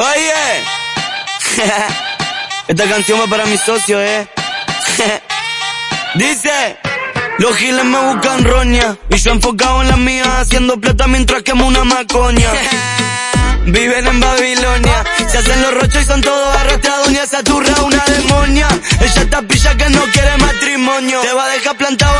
Oye, esta canción va para mi socio, eh. Dice, los giles me buscan roña y yo enfocado en la mía haciendo plata mientras quemo una macoña. Viven en Babilonia, se hacen los rochos y son todos arrastrados, se aturra una demonia. Ella está pilla que no quiere matrimonio, te va a dejar plantado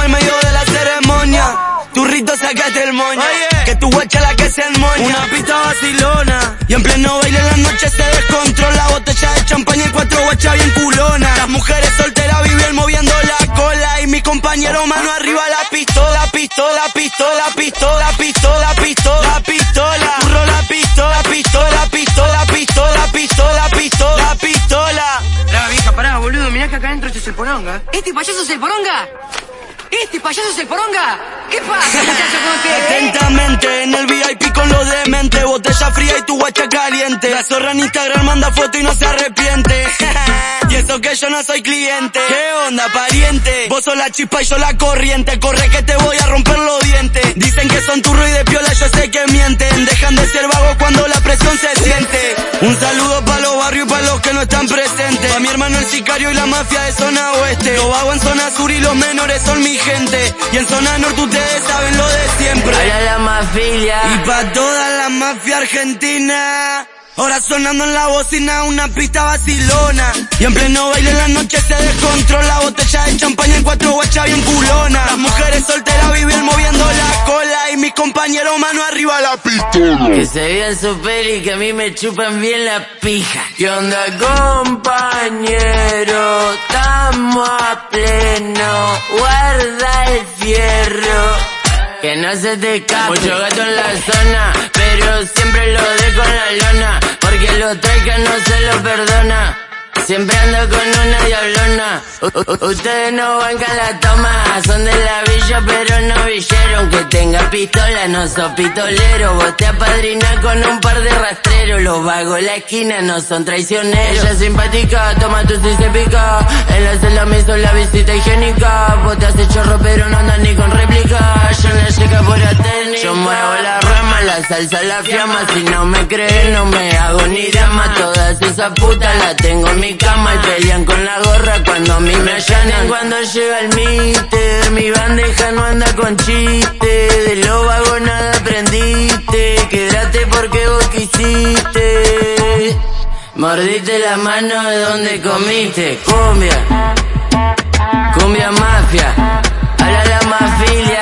Tu rito sacate el moño, que tu guacha la que se enmoña. Una pista vacilona, y en pleno baile la noche se descontrola. Botella de champaña y cuatro guachas bien culona. Las mujeres solteras viven moviendo la cola y mi compañero mano arriba la pistola, pistola, pistola, pistola, pistola, pistola, pistola. Burro la pistola, pistola, pistola, pistola, pistola, pistola, pistola. Pará, vieja, pará, boludo, mirá que acá adentro este es el poronga. ¿Este payaso es el poronga? ¿Este payaso es el poronga? ¿Qué pasa, usted? Atentamente en el VIP con los demente Botella fría y tu guacha caliente. La zorra en Instagram manda foto y no se arrepiente eso que yo no soy cliente. ¿Qué onda pariente? Vos sos la chispa y yo la corriente. Corre que te voy a romper los dientes. Dicen que son turro y de piola yo sé que mienten. Dejan de ser vagos cuando la presión se siente. Un saludo para los barrios y para los que no están presentes. Pa' mi hermano el sicario y la mafia de zona oeste. Los vagos en zona sur y los menores son mi gente. Y en zona norte ustedes saben lo de siempre. Hola la mafilia. y pa' toda la mafia argentina. Ahora sonando en la bocina una pista vacilona. Y en pleno baile en la noche se descontrola. Botella de champaña y cuatro guachas bien culona. Las mujeres solteras viven moviendo la cola. Y mi compañero mano arriba la pistola. Que se vean su peli que a mí me chupan bien la pija. ¿Qué onda compañero? Estamos a pleno. Guarda el fierro. Que no se te escape. Mucho gato en la zona, pero siempre lo dejo en la lona. Porque lo traiga no se lo perdona. Siempre ando con una diablona. U- ustedes no bancan la toma, son de la villa pero no villeron. Que tenga pistola, no sos pistolero. Vos te apadrinás con un par de rastreros. Los vagos en la esquina no son traicioneros. Ella es simpática, toma tu si se pica. En la celda me hizo la visita higiénica. Vos te haces chorro pero no andas ni con réplica. Yo la chica por técnica. Yo muevo la rama, la salsa la fiamma. Si no me creen, no me hago ni drama. Todas esas putas las tengo en mi cama y pelean con la gorra cuando a mí me allanan. Cuando llega el míster, mi bandeja no anda con chiste. De lo vago nada aprendiste. Quédate porque vos quisiste. Mordiste la mano de donde comiste. Cumbia, cumbia mafia. La mafilia,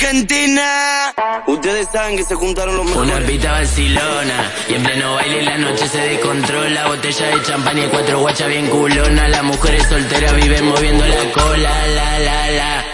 argentina. Ustedes saben que se juntaron los Una mejores. pita vacilona Y en pleno baile la noche se descontrola Botella de champaña y cuatro guachas bien culona Las mujeres solteras viven moviendo la cola La la la